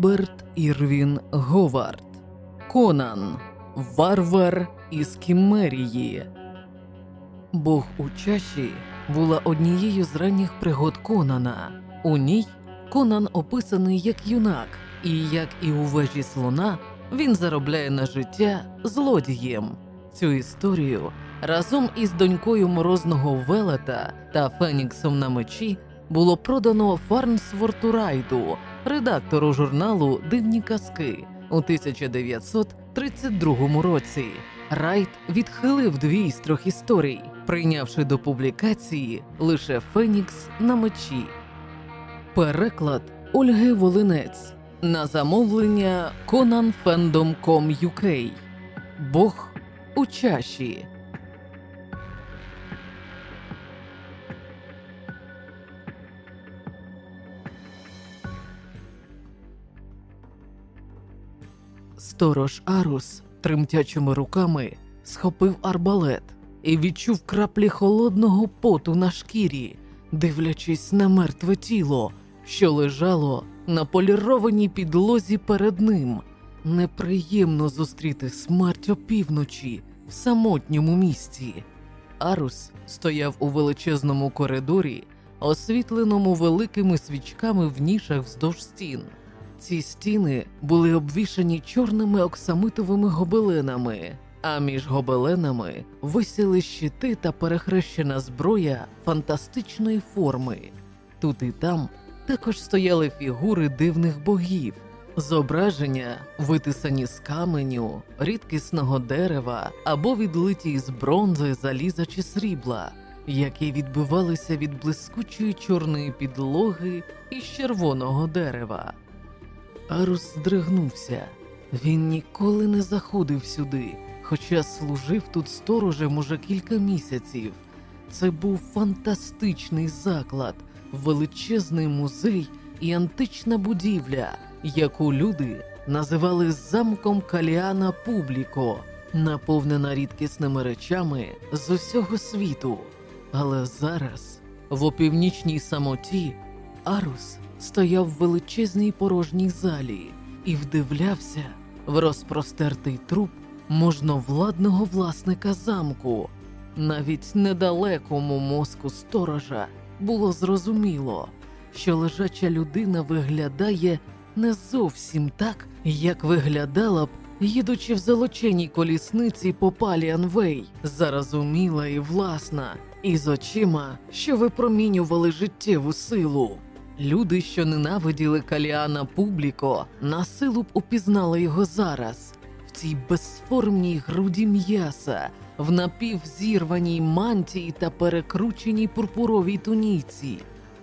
Роберт Ірвін Говард, Конан, Варвар із Кімерії. Бог у чаші була однією з ранніх пригод Конана. У ній Конан описаний як юнак, і як і у вежі слона, він заробляє на життя злодієм. Цю історію разом із донькою морозного велета та Феніксом на мечі було продано Фарнсворту Райту, редактору журналу Дивні казки у 1932 році. Райт відхилив дві з трьох історій, прийнявши до публікації лише Фенікс на мечі. Переклад Ольги Волинець на замовлення conanfandom.com.uk Бог у чаші. Сторож Арус тремтячими руками схопив арбалет і відчув краплі холодного поту на шкірі, дивлячись на мертве тіло, що лежало на полірованій підлозі перед ним. Неприємно зустріти смерть опівночі в самотньому місці. Арус стояв у величезному коридорі, освітленому великими свічками в нішах вздовж стін. Ці стіни були обвішані чорними оксамитовими гобеленами, а між гобеленами висіли щити та перехрещена зброя фантастичної форми. Тут і там також стояли фігури дивних богів, зображення, витисані з каменю, рідкісного дерева або відлиті з бронзи, заліза чи срібла, які відбивалися від блискучої чорної підлоги із червоного дерева. Арус здригнувся. Він ніколи не заходив сюди, хоча служив тут сторожем уже кілька місяців. Це був фантастичний заклад, величезний музей і антична будівля, яку люди називали замком Каліана Публіко, наповнена рідкісними речами з усього світу. Але зараз, в опівнічній самоті, Арус стояв в величезній порожній залі і вдивлявся в розпростертий труп можновладного власника замку. Навіть недалекому мозку сторожа було зрозуміло, що лежача людина виглядає не зовсім так, як виглядала б, їдучи в золоченій колісниці по Паліанвей, зарозуміла і власна, і з очима, що випромінювали життєву силу. Люди, що ненавиділи Каліана Публіко, на силу б упізнали його зараз. В цій безформній груді м'яса, в напівзірваній мантії та перекрученій пурпуровій туніці.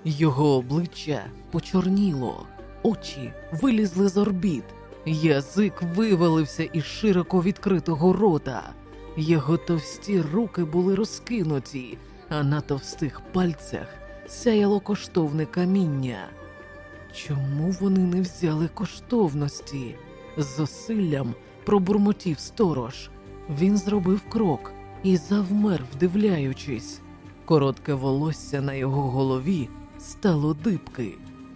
Його обличчя почорніло, очі вилізли з орбіт, язик вивалився із широко відкритого рота, його товсті руки були розкинуті, а на товстих пальцях сяяло коштовне каміння. Чому вони не взяли коштовності? З зусиллям пробурмотів сторож. Він зробив крок і завмер, вдивляючись. Коротке волосся на його голові стало дибки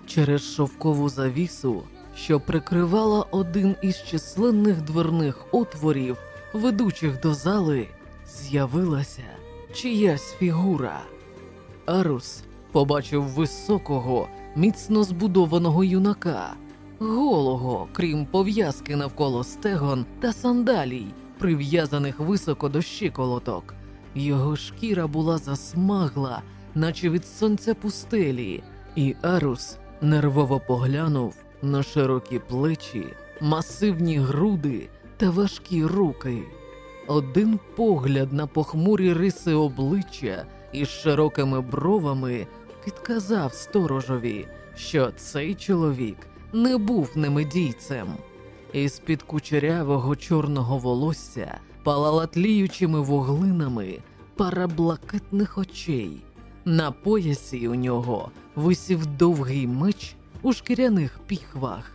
через шовкову завісу, що прикривала один із численних дверних отворів, ведучих до зали, з'явилася чиясь фігура. Арус побачив високого, міцно збудованого юнака, голого, крім пов'язки навколо стегон та сандалій, прив'язаних високо до щиколоток. Його шкіра була засмагла, наче від сонця пустелі, і Арус нервово поглянув на широкі плечі, масивні груди та важкі руки. Один погляд на похмурі риси обличчя із широкими бровами підказав сторожові, що цей чоловік не був немедійцем. Із під кучерявого чорного волосся палала тліючими вуглинами пара блакитних очей. На поясі у нього висів довгий меч у шкіряних піхвах.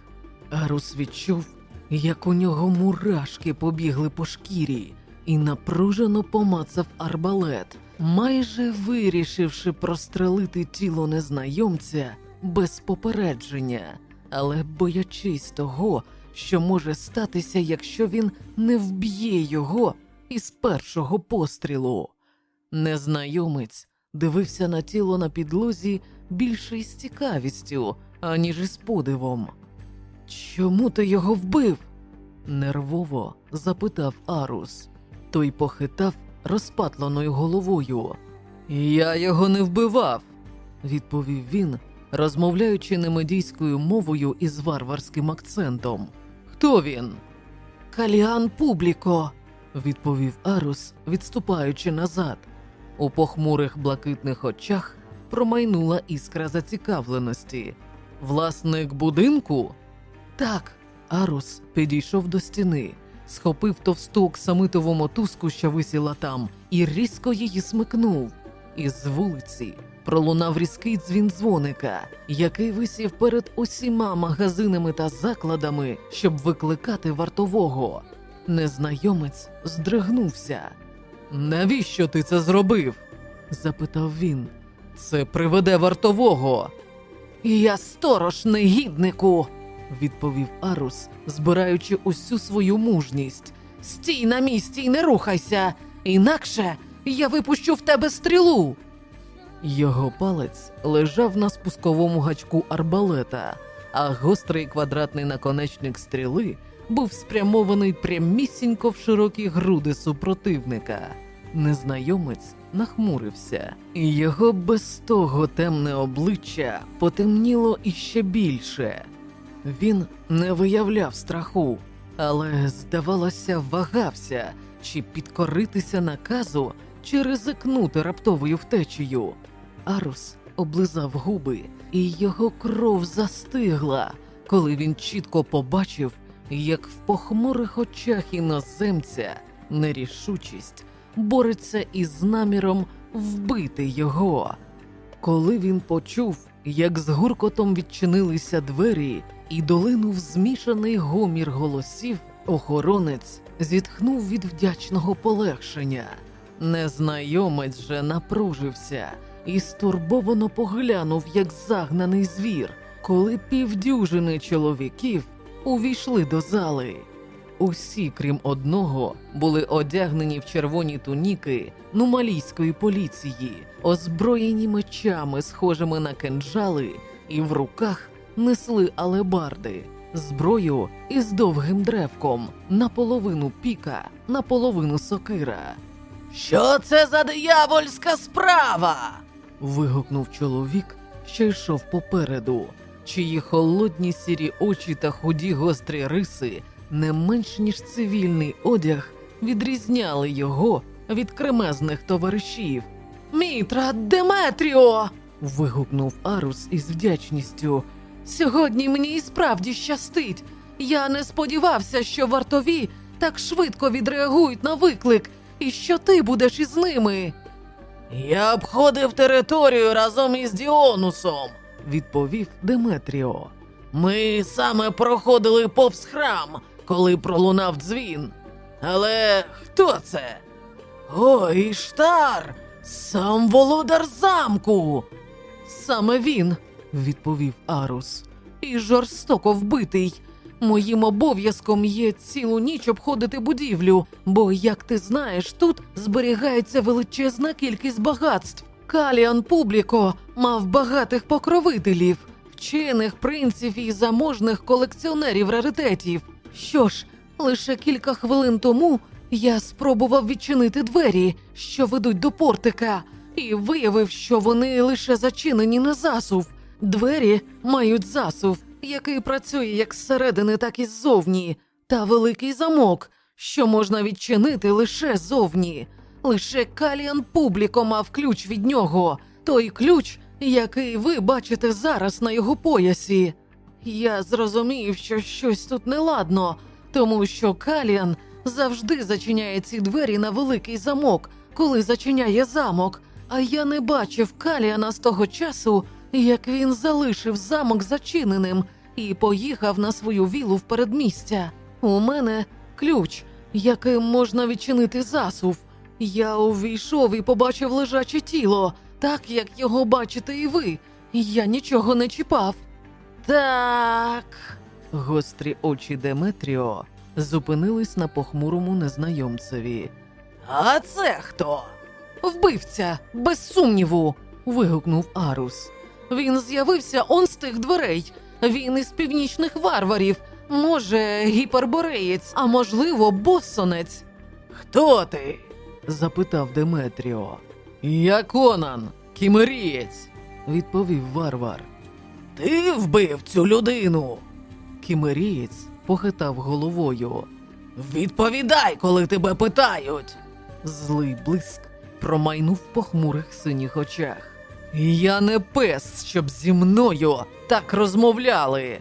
Арус відчув, як у нього мурашки побігли по шкірі, і напружено помацав арбалет, майже вирішивши прострелити тіло незнайомця без попередження. але боячись того, що може статися, якщо він не вб'є його із першого пострілу. Незнайомець дивився на тіло на підлозі більше із цікавістю, аніж із подивом. Чому ти його вбив? нервово запитав Арус. Той похитав розпатленою головою. Я його не вбивав, відповів він, розмовляючи немедійською мовою із варварським акцентом. Хто він? Каліан Публіко, відповів Арус, відступаючи назад. У похмурих блакитних очах промайнула іскра зацікавленості. Власник будинку? Так, Арус підійшов до стіни, схопив товсту оксамитову мотузку, що висіла там, і різко її смикнув. Із вулиці пролунав різкий дзвін дзвоника, який висів перед усіма магазинами та закладами, щоб викликати вартового. Незнайомець здригнувся. Навіщо ти це зробив? запитав він. Це приведе вартового. Я сторож, негіднику, відповів Арус, збираючи усю свою мужність. Стій на місці і не рухайся, інакше я випущу в тебе стрілу. Його палець лежав на спусковому гачку арбалета, а гострий квадратний наконечник стріли був спрямований прямісінько в широкі груди супротивника. Незнайомець нахмурився, і його без того темне обличчя потемніло іще більше. Він не виявляв страху, але, здавалося, вагався, чи підкоритися наказу, чи ризикнути раптовою втечею. Арус облизав губи, і його кров застигла, коли він чітко побачив, як в похмурих очах іноземця нерішучість бореться із наміром вбити його. Коли він почув, як з гуркотом відчинилися двері, і долинув змішаний гомір голосів, охоронець зітхнув від вдячного полегшення. Незнайомець же напружився і стурбовано поглянув, як загнаний звір, коли півдюжини чоловіків увійшли до зали. Усі, крім одного, були одягнені в червоні туніки нумалійської поліції, озброєні мечами, схожими на кинджали, і в руках несли алебарди, зброю із довгим древком, наполовину піка, наполовину сокира. Що це за диявольська справа? вигукнув чоловік, що йшов попереду, чиї холодні сірі очі та худі гострі риси, не менш ніж цивільний одяг, відрізняли його від кремезних товаришів. Мітра Деметріо. вигукнув Арус із вдячністю. Сьогодні мені і справді щастить. Я не сподівався, що вартові так швидко відреагують на виклик, і що ти будеш із ними. Я обходив територію разом із Діонусом, відповів Деметріо. Ми саме проходили повз храм, коли пролунав дзвін. Але хто це? О, Іштар! Сам володар замку. Саме він, відповів Арус, і жорстоко вбитий. Моїм обов'язком є цілу ніч обходити будівлю, бо, як ти знаєш, тут зберігається величезна кількість багатств. Каліан Публіко мав багатих покровителів, вчених принців і заможних колекціонерів раритетів. Що ж, лише кілька хвилин тому я спробував відчинити двері, що ведуть до портика, і виявив, що вони лише зачинені на засув. Двері мають засув, який працює як зсередини, так і ззовні, та великий замок, що можна відчинити лише зовні. Лише Каліан Публіко мав ключ від нього, той ключ, який ви бачите зараз на його поясі. Я зрозумів, що щось тут неладно, тому що Каліан завжди зачиняє ці двері на великий замок, коли зачиняє замок. А я не бачив Каліана з того часу, як він залишив замок зачиненим і поїхав на свою вілу в передмістя. У мене ключ, яким можна відчинити засув. Я увійшов і побачив лежаче тіло, так як його бачите і ви. Я нічого не чіпав. Так. Гострі очі Деметріо зупинились на похмурому незнайомцеві. А це хто? Вбивця, без сумніву. вигукнув Арус. Він з'явився он з тих дверей. Він із північних варварів. Може, гіпербореєць, а можливо, боссонець. Хто ти? запитав Деметріо. Я Конан, кімерієць, відповів варвар. Ти вбив цю людину. Кімерієць похитав головою. Відповідай, коли тебе питають. Злий блиск промайнув в похмурих синіх очах. Я не пес, щоб зі мною так розмовляли.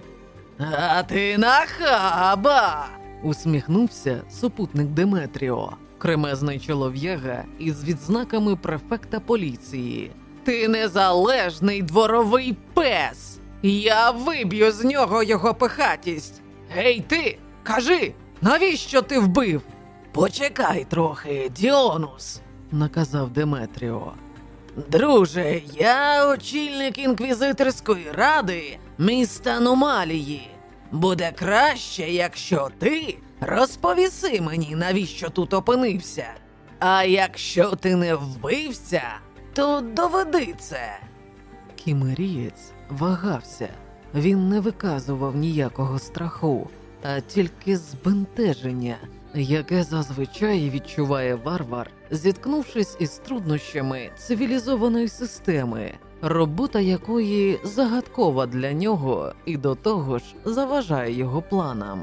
А ти нахаба. усміхнувся супутник Деметріо, кремезний чолов'яга із відзнаками префекта поліції. Ти незалежний дворовий пес. Я виб'ю з нього його пихатість. Гей, ти, кажи, навіщо ти вбив? Почекай трохи, Діонус, наказав Деметріо. Друже, я очільник інквізиторської ради міста Аномалії. Буде краще, якщо ти розповіси мені, навіщо тут опинився. А якщо ти не вбився, то доведи це. Кімерієць вагався. Він не виказував ніякого страху, а тільки збентеження, яке зазвичай відчуває варвар, зіткнувшись із труднощами цивілізованої системи, робота якої загадкова для нього і до того ж заважає його планам.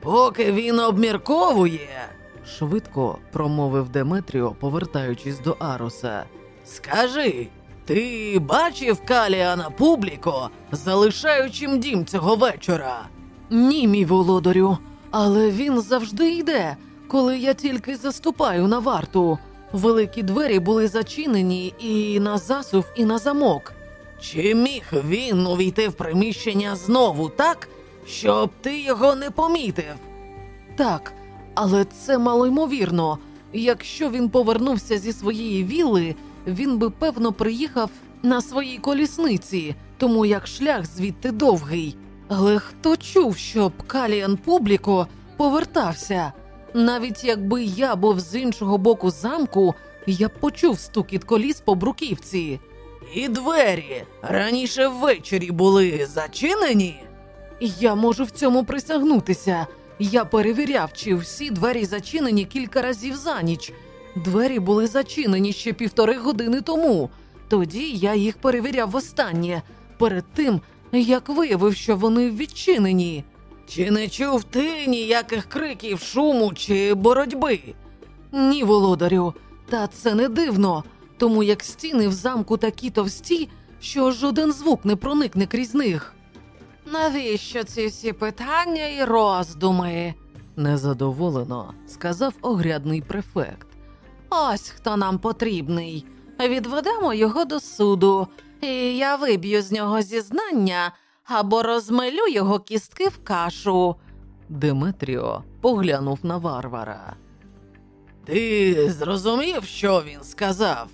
Поки він обмірковує, швидко промовив Деметріо, повертаючись до Аруса. Скажи, ти бачив Каліана Публіко, залишаючим дім цього вечора? Ні, мій володарю, але він завжди йде, коли я тільки заступаю на варту. Великі двері були зачинені і на засув, і на замок. Чи міг він увійти в приміщення знову так, щоб ти його не помітив? Так, але це малоймовірно. Якщо він повернувся зі своєї вілли, він би певно приїхав на своїй колісниці, тому як шлях звідти довгий. Але хто чув, щоб Каліан Публіко повертався? Навіть якби я був з іншого боку замку, я б почув стукіт коліс по бруківці. І двері раніше ввечері були зачинені. Я можу в цьому присягнутися. Я перевіряв, чи всі двері зачинені кілька разів за ніч. Двері були зачинені ще півтори години тому. Тоді я їх перевіряв востаннє, перед тим як виявив, що вони відчинені. Чи не чув ти ніяких криків, шуму чи боротьби? Ні, володарю, та це не дивно, тому як стіни в замку такі товсті, що жоден звук не проникне крізь них. Навіщо ці всі питання і роздуми? незадоволено сказав огрядний префект. Ось хто нам потрібний. Відведемо його до суду, і я виб'ю з нього зізнання або розмелю його кістки в кашу. Деметріо поглянув на варвара. Ти зрозумів, що він сказав?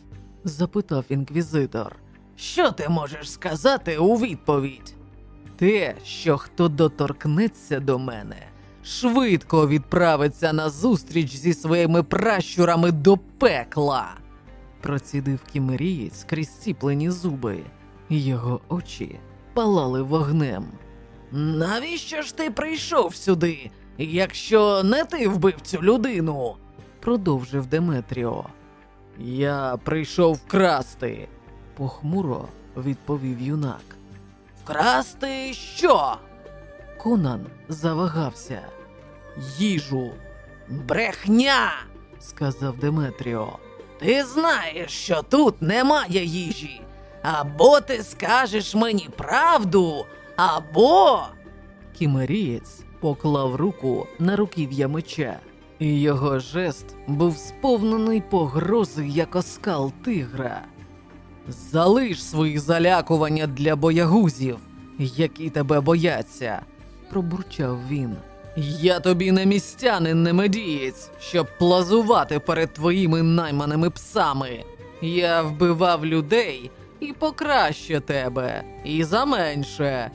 запитав інквізитор. Що ти можеш сказати у відповідь? Те, що хто доторкнеться до мене, швидко відправиться на зустріч зі своїми пращурами до пекла. Процідив кімерієць крізь ціплені зуби, його очі палали вогнем. Навіщо ж ти прийшов сюди, якщо не ти вбив цю людину? продовжив Деметріо. Я прийшов вкрасти, похмуро відповів юнак. Вкрасти що? Конан завагався. Їжу. Брехня, сказав Деметріо. Ти знаєш, що тут немає їжі. Або ти скажеш мені правду, або. Кімерієць поклав руку на руків'я меча, і його жест був сповнений погрози, як оскал тигра. Залиш свої залякування для боягузів, які тебе бояться, пробурчав він. Я тобі не містянин, не медієць, щоб плазувати перед твоїми найманими псами. Я вбивав людей і покраще тебе, і за менше.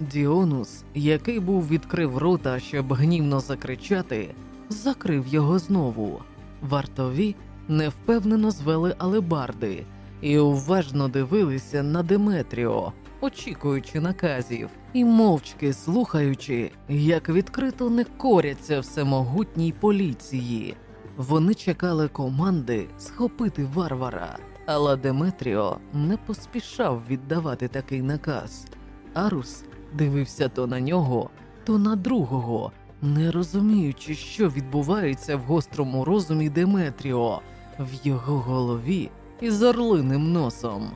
Діонус, який був відкрив рота, щоб гнівно закричати, закрив його знову. Вартові невпевнено звели алебарди і уважно дивилися на Деметріо, очікуючи наказів, і мовчки слухаючи, як відкрито не коряться всемогутній поліції. Вони чекали команди схопити варвара, але Деметріо не поспішав віддавати такий наказ. Арус дивився то на нього, то на другого, не розуміючи, що відбувається в гострому розумі Деметріо, в його голові із орлиним носом.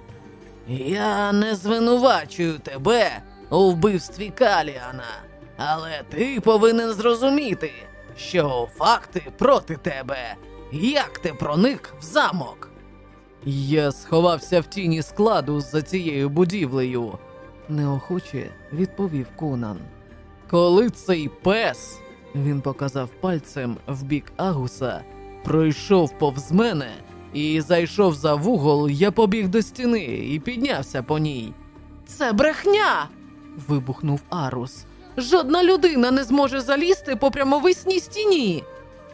Я не звинувачую тебе у вбивстві Каліана, але ти повинен зрозуміти, що факти проти тебе. Як ти проник в замок? Я сховався в тіні складу за цією будівлею, неохоче відповів Конан. Коли цей пес, він показав пальцем в бік Агуса, пройшов повз мене і зайшов за вугол, я побіг до стіни і піднявся по ній. Це брехня. Вибухнув Арус. Жодна людина не зможе залізти по прямовисній стіні.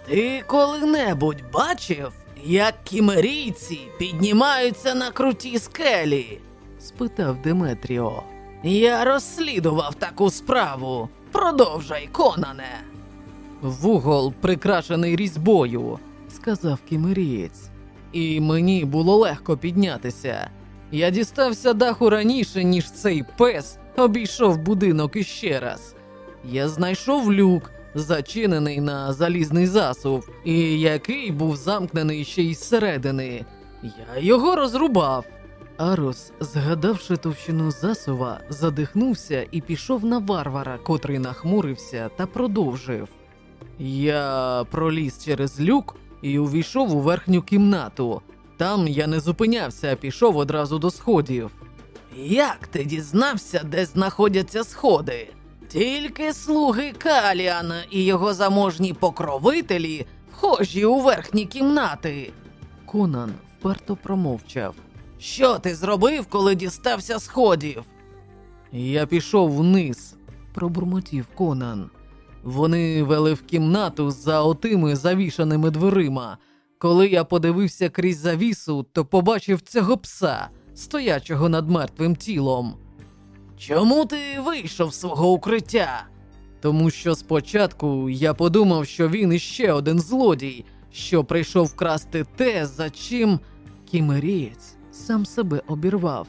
Ти коли-небудь бачив, як кімерійці піднімаються на круті скелі? спитав Деметріо. Я розслідував таку справу. Продовжай, Конане. Вугол прикрашений різьбою, сказав кімерієць. І мені було легко піднятися. Я дістався даху раніше, ніж цей пес обійшов будинок іще раз. Я знайшов люк, зачинений на залізний засув, і який був замкнений ще й зсередини. Я його розрубав. Арос, згадавши товщину засува, задихнувся і пішов на варвара, котрий нахмурився та продовжив. Я проліз через люк і увійшов у верхню кімнату. Там я не зупинявся, а пішов одразу до сходів. Як ти дізнався, де знаходяться сходи? Тільки слуги Каліана і його заможні покровителі вхожі у верхні кімнати. Конан вперто промовчав. Що ти зробив, коли дістався сходів? Я пішов вниз, пробурмотів Конан. Вони вели в кімнату за отими завішаними дверима. Коли я подивився крізь завісу, то побачив цього пса, стоячого над мертвим тілом. Чому ти вийшов з свого укриття? Тому що спочатку я подумав, що він іще один злодій, що прийшов вкрасти те, за чим кімерієць сам себе обірвав.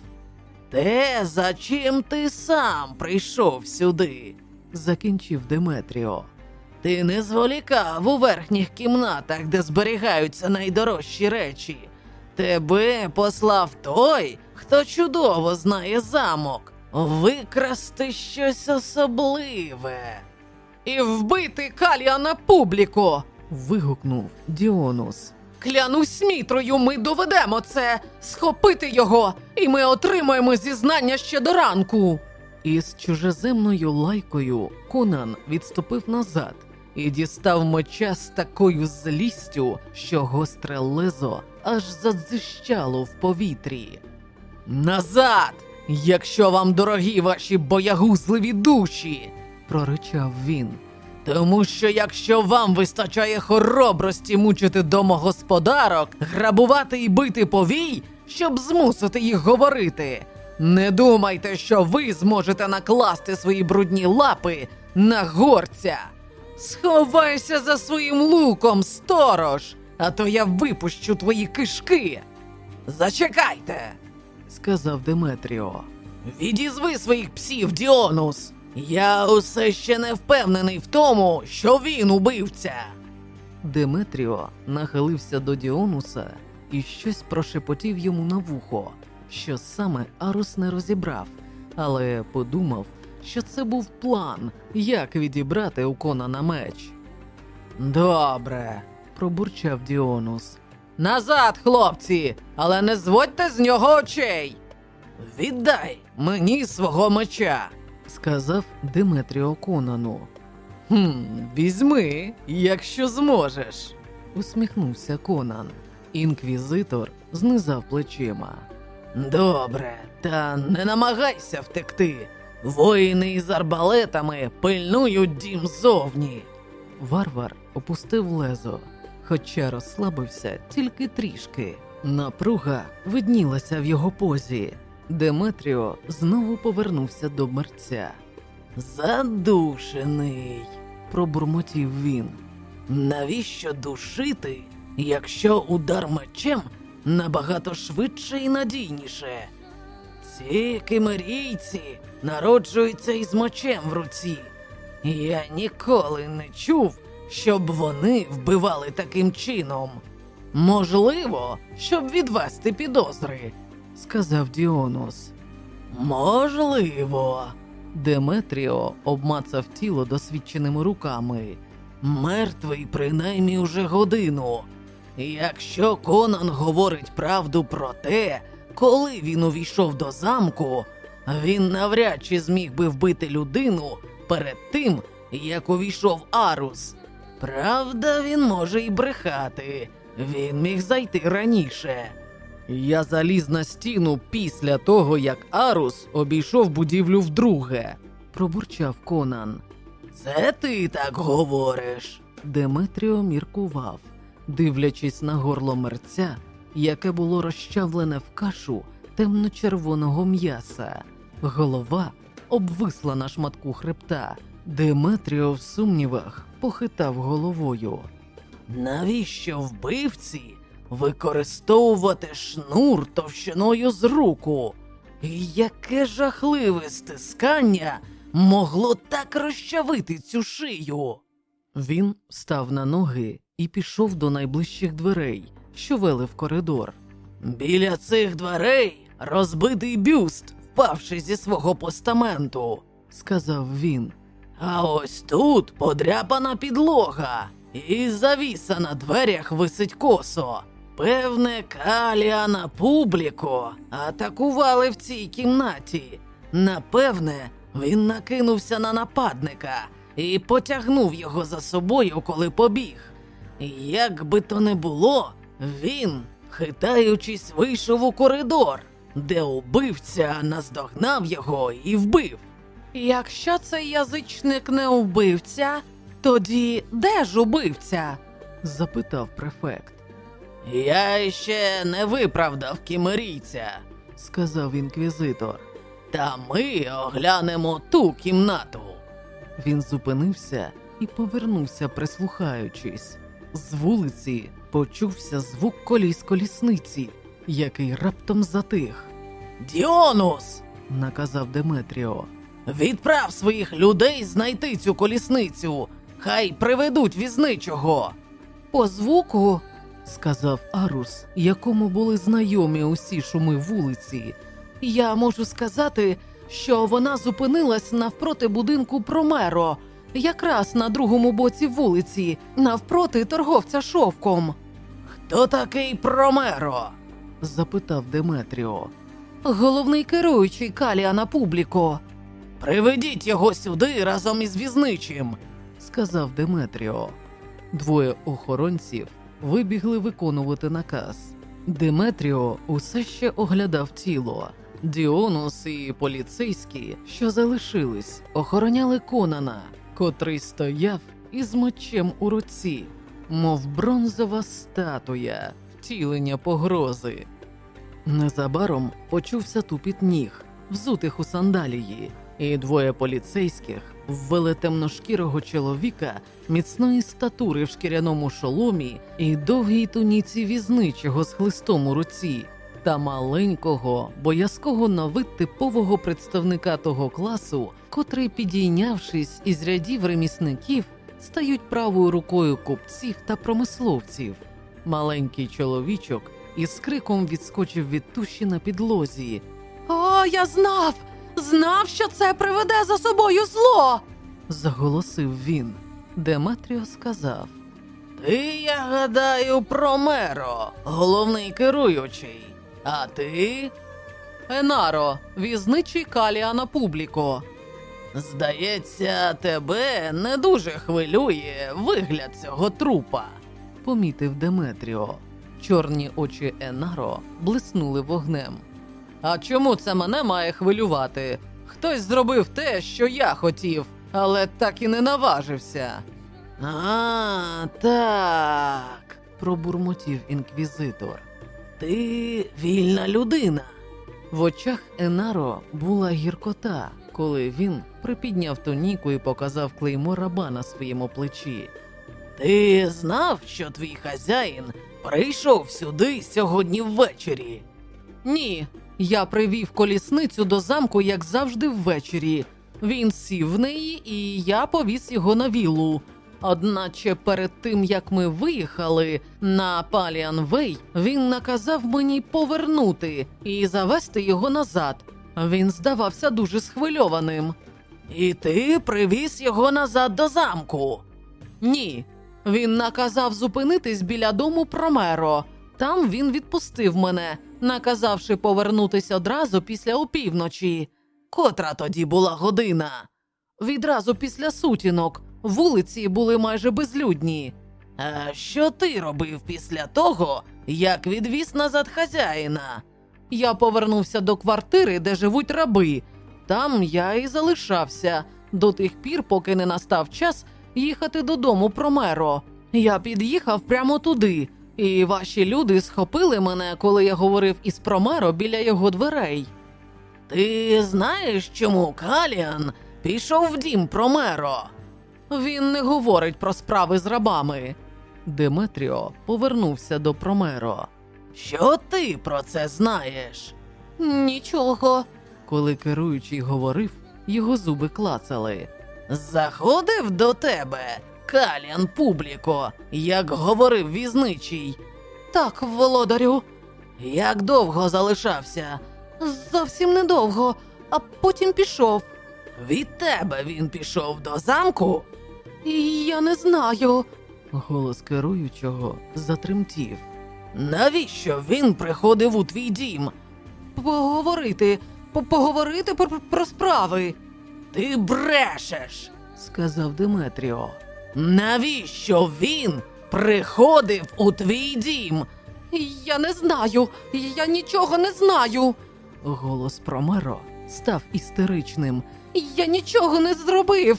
Те, за чим ти сам прийшов сюди, закінчив Деметріо. Ти не зволікав у верхніх кімнатах, де зберігаються найдорожчі речі. Тебе послав той, хто чудово знає замок, викрасти щось особливе. І вбити Калія на публіку. вигукнув Діонус. Клянусь мітрою, ми доведемо це, схопити його, і ми отримаємо зізнання ще до ранку. Із чужеземною лайкою Конан відступив назад і дістав меча з такою злістю, що гостре лезо аж задзищало в повітрі. Назад! Якщо вам дорогі ваші боягузливі душі, проричав він. Тому що якщо вам вистачає хоробрості мучити домогосподарок, грабувати і бити повій, щоб змусити їх говорити, не думайте, що ви зможете накласти свої брудні лапи на горця. Сховайся за своїм луком, сторож, а то я випущу твої кишки. Зачекайте, сказав Деметріо. Відізви своїх псів, Діонус. Я усе ще не впевнений в тому, що він убивця. Деметріо нахилився до Діонуса і щось прошепотів йому на вухо, що саме Арус не розібрав, але подумав, що це був план, як відібрати у Конана меч. Добре, пробурчав Діонус. Назад, хлопці, але не зводьте з нього очей. Віддай мені свого меча, сказав Деметріо Конану. «Хм, Візьми, якщо зможеш, усміхнувся Конан. Інквізитор знизав плечима. Добре, та не намагайся втекти. Воїни із арбалетами пильнують дім ззовні. Варвар опустив лезо, хоча розслабився тільки трішки. Напруга виднілася в його позі. Деметріо знову повернувся до мерця. Задушений, пробурмотів він. Навіщо душити, якщо удар мечем набагато швидше і надійніше? Ці кимерійці народжуються із мечем в руці. Я ніколи не чув, щоб вони вбивали таким чином. Можливо, щоб відвести підозри, сказав Діонус. Можливо. Деметріо обмацав тіло досвідченими руками. Мертвий принаймні уже годину. Якщо Конан говорить правду про те, коли він увійшов до замку, він навряд чи зміг би вбити людину перед тим, як увійшов Арус. Правда, він може й брехати. Він міг зайти раніше. Я заліз на стіну після того, як Арус обійшов будівлю вдруге, пробурчав Конан. Це ти так говориш. Деметріо міркував, дивлячись на горло мерця, яке було розчавлене в кашу темно-червоного м'яса. Голова обвисла на шматку хребта. Деметріо в сумнівах похитав головою. Навіщо вбивці використовувати шнур товщиною з руку? Яке жахливе стискання могло так розчавити цю шию? Він став на ноги і пішов до найближчих дверей, що вели в коридор. Біля цих дверей розбитий бюст, впавши зі свого постаменту, сказав він. А ось тут подряпана підлога, і завіса на дверях висить косо. Певне, Каліа на публіко атакували в цій кімнаті. Напевне, він накинувся на нападника і потягнув його за собою, коли побіг. Як би то не було, він, хитаючись, вийшов у коридор, де убивця наздогнав його і вбив. Якщо цей язичник не убивця, тоді де ж убивця? запитав префект. Я ще не виправдав кімерійця, сказав інквізитор. Та ми оглянемо ту кімнату. Він зупинився і повернувся, прислухаючись. З вулиці почувся звук коліс колісниці, який раптом затих. Діонус, наказав Деметріо. Відправ своїх людей знайти цю колісницю. Хай приведуть візничого. По звуку, сказав Арус, якому були знайомі усі шуми вулиці. Я можу сказати, що вона зупинилась навпроти будинку Промеро, якраз на другому боці вулиці, навпроти торговця шовком. Хто такий Промеро? запитав Деметріо. Головний керуючий Каліана Публіко. Приведіть його сюди разом із візничим, сказав Деметріо. Двоє охоронців вибігли виконувати наказ. Деметріо усе ще оглядав тіло. Діонус і поліцейські, що залишились, охороняли Конана, котрий стояв із мечем у руці, мов бронзова статуя, втілення погрози. Незабаром почувся тупіт ніг, взутих у сандалії, і двоє поліцейських ввели темношкірого чоловіка міцної статури в шкіряному шоломі і довгій туніці візничого з хлистом у руці, та маленького, боязкого на вид типового представника того класу, котрий, підійнявшись із рядів ремісників, стають правою рукою купців та промисловців. Маленький чоловічок із криком відскочив від туші на підлозі. О, я знав! Знав, що це приведе за собою зло. заголосив він. Деметріо сказав. Ти, я гадаю, Промеро, головний керуючий. А ти? Енаро, візничий Каліана Публіко. Здається, тебе не дуже хвилює вигляд цього трупа, помітив Деметріо. Чорні очі Енаро блиснули вогнем. А чому це мене має хвилювати? Хтось зробив те, що я хотів, але так і не наважився. А, так, пробурмотів інквізитор. Ти вільна людина. В очах Енаро була гіркота, коли він припідняв тоніку і показав клеймо раба на своєму плечі. Ти знав, що твій хазяїн прийшов сюди сьогодні ввечері? Ні, я привів колісницю до замку, як завжди, ввечері. Він сів в неї, і я повіз його на віллу. Одначе перед тим як ми виїхали на Паліанвей, він наказав мені повернути і завести його назад. Він здавався дуже схвильованим. І ти привіз його назад до замку? Ні. Він наказав зупинитись біля дому Промеро. Там він відпустив мене, наказавши повернутися одразу після опівночі. Котра тоді була година? Відразу після сутінок. Вулиці були майже безлюдні. А що ти робив після того, як відвіз назад хазяїна? Я повернувся до квартири, де живуть раби. Там я і залишався до тих пір, поки не настав час їхати додому Промеро. Я під'їхав прямо туди, і ваші люди схопили мене, коли я говорив із Промеро біля його дверей. Ти знаєш, чому Каліан пішов в дім Промеро? Він не говорить про справи з рабами. Деметріо повернувся до Промеро. Що ти про це знаєш? Нічого. Коли керуючий говорив, його зуби клацали. Заходив до тебе, Каліан Публіко, як говорив візничий. Так, володарю. Як довго залишався? Зовсім недовго, а потім пішов. Від тебе він пішов до замку? Я не знаю. Голос керуючого затремтів. Навіщо він приходив у твій дім? Поговорити, поговорити про, про справи. Ти брешеш, сказав Деметріо. Навіщо він приходив у твій дім? Я не знаю, я нічого не знаю. Голос Промеро став істеричним. Я нічого не зробив.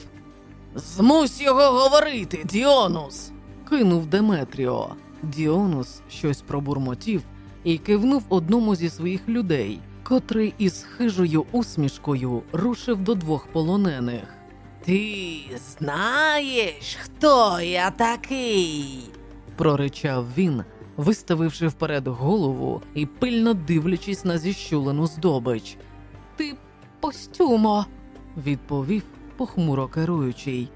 Змусь його говорити, Діонус. кинув Деметріо. Діонус щось пробурмотів і кивнув одному зі своїх людей, котрий із хижою усмішкою рушив до двох полонених. Ти знаєш, хто я такий? проричав він, виставивши вперед голову і пильно дивлячись на зіщулену здобич. Ти постюмо, відповів похмуро керуючий.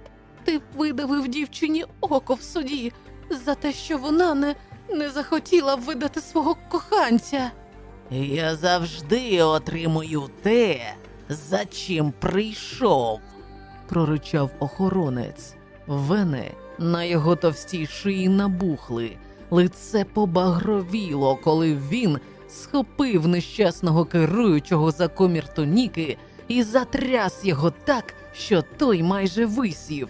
Ти видавив дівчині око в суді за те, що вона не, не захотіла видати свого коханця. Я завжди отримую те, за чим прийшов, проричав охоронець. Вени на його товстій шиї набухли, лице побагровіло, коли він схопив нещасного керуючого за комір тоніки і затряс його так, що той майже висів.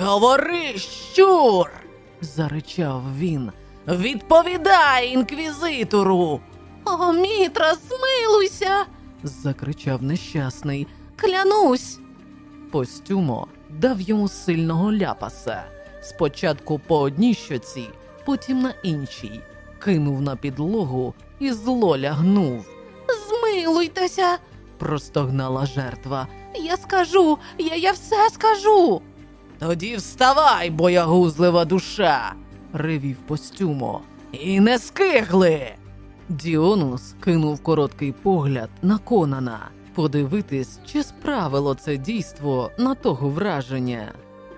Говори, щур! заричав він. Відповідай інквізитору. О, Мітра, змилуйся. закричав нещасний. Клянусь. Постюмо дав йому сильного ляпаса. Спочатку по одній щоці, потім на іншій. Кинув на підлогу і зло лягнув. Змилуйтеся, простогнала жертва. Я скажу, я, я все скажу. Тоді вставай, боягузлива душа, ревів постюмо. І не скигли. Діонус кинув короткий погляд на Конана, подивитись, чи справило це дійство на того враження.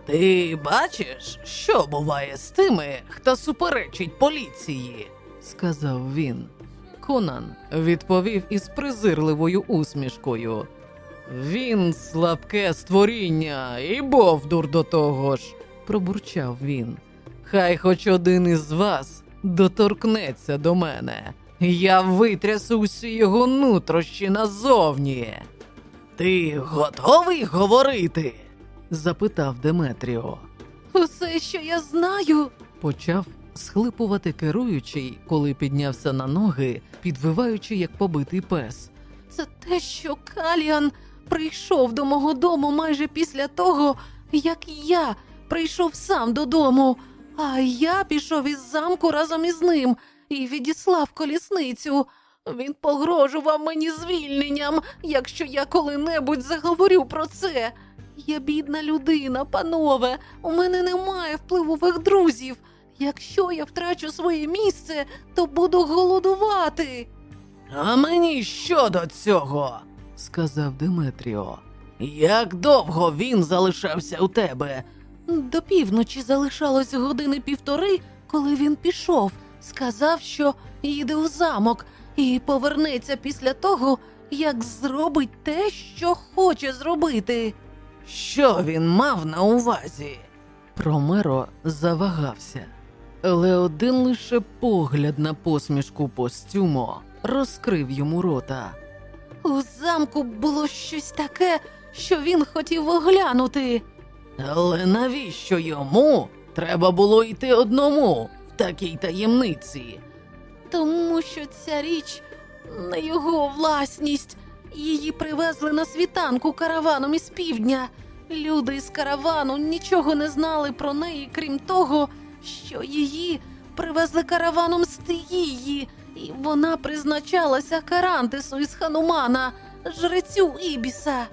Ти бачиш, що буває з тими, хто суперечить поліції, сказав він. Конан відповів із презирливою усмішкою. Він слабке створіння і бовдур до того ж, пробурчав він. Хай хоч один із вас доторкнеться до мене. Я витрясу усі його нутрощі назовні. Ти готовий говорити? запитав Деметріо. Усе, що я знаю, почав схлипувати керуючий, коли піднявся на ноги, підвиваючи як побитий пес. Це те, що Каліан прийшов до мого дому майже після того, як я прийшов сам додому, а я пішов із замку разом із ним і відіслав колісницю. Він погрожував мені звільненням, якщо я коли-небудь заговорю про це. Я бідна людина, панове, у мене немає впливових друзів. Якщо я втрачу своє місце, то буду голодувати. А мені що до цього? сказав Деметріо. Як довго він залишався у тебе? До півночі залишалось години півтори, коли він пішов, сказав, що їде у замок і повернеться після того, як зробить те, що хоче зробити. Що він мав на увазі? Промеро завагався, але один лише погляд на посмішку постюмо розкрив йому рота. У замку було щось таке, що він хотів оглянути. Але навіщо йому треба було йти одному такій таємниці? Тому що ця річ не його власність. Її привезли на світанку караваном із півдня. Люди з каравану нічого не знали про неї, крім того, що її привезли караваном з Тиїї, і вона призначалася Карантису із Ханумана, жрецю Ібіса.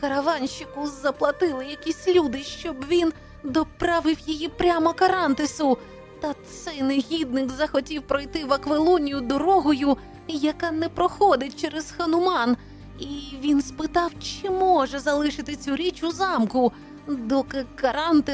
Караванщику заплатили якісь люди, щоб він доправив її прямо Карантису. Та цей негідник захотів пройти в Аквелонію дорогою, яка не проходить через Хануман, і він спитав, чи може залишити цю річ у замку, доки Карантис